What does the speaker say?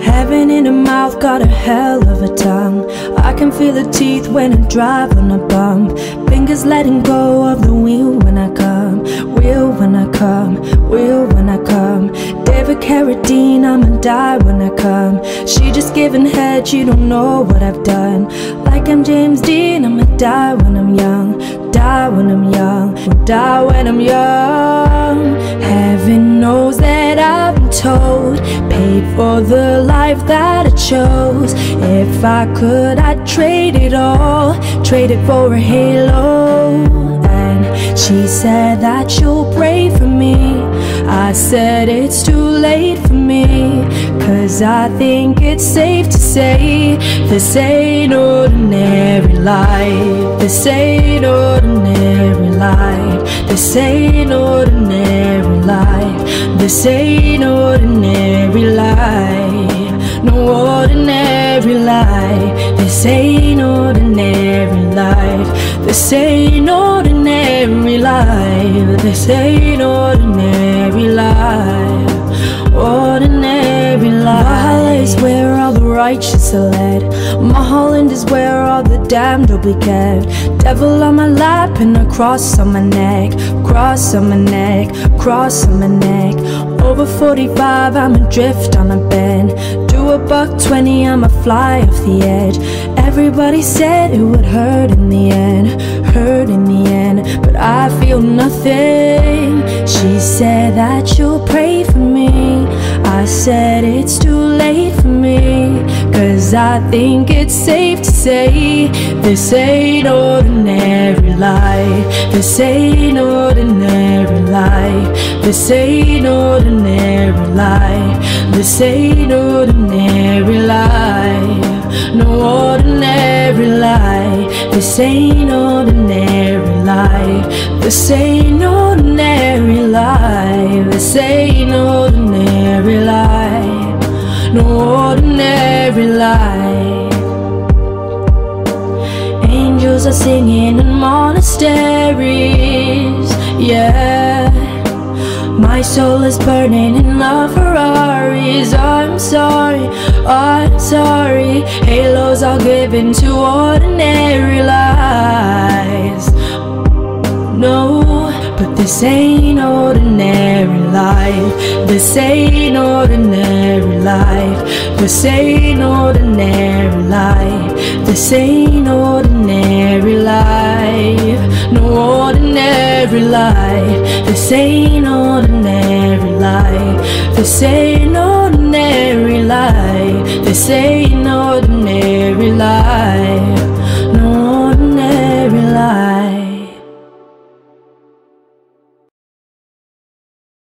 Heaven in a mouth, got a hell of a tongue. I can feel the teeth when I drive on a bump. Fingers letting go of the wheel when I come. Wheel when I come. Wheel when I come. David Carradine, I'ma die when I come. She just giving head, she don't know what I've done. Like I'm James Dean, I'ma die when I'm young. Die when I'm young. Die when I'm young. Heaven knows that I've been told. Paid for the life that I chose. If I could, I'd trade it all. Trade it for a halo. She said that she'll pray for me. I said it's too late for me. Cause I think it's safe to say this ain't ordinary life. This ain't ordinary life. This ain't ordinary life. This ain't ordinary life. No ordinary life. This ain't ordinary life. This ain't ordinary life. This ain't ordinary life. Ordinary life. My Valhalla is where all the righteous are led. Mulholland is where all the damned will be kept. Devil on my lap and a cross on my neck. Cross on my neck. Cross on my neck. Over 45, I'm adrift on a bend. Do 20, I'm a fly off the edge. Everybody said it would hurt in the end. Hurt in the end. But I feel nothing. She said that you'll pray for me. I said it's too late for me. Cause I think it's safe to say this ain't ordinary life. This ain't ordinary life. This ain't ordinary life. This ain't ordinary life. No ordinary life. This ain't ordinary life. This ain't ordinary life. This ain't ordinary life. No ordinary life. Angels are singing in monasteries. Yeah. My soul is burning in love Ferraris. I'm sorry, I'm sorry. Halos are given to ordinary lives. No, but this ain't ordinary life. This ain't ordinary life. This ain't ordinary life. This ain't ordinary life. No ordinary life. This ain't ordinary life. This ain't ordinary life. This ain't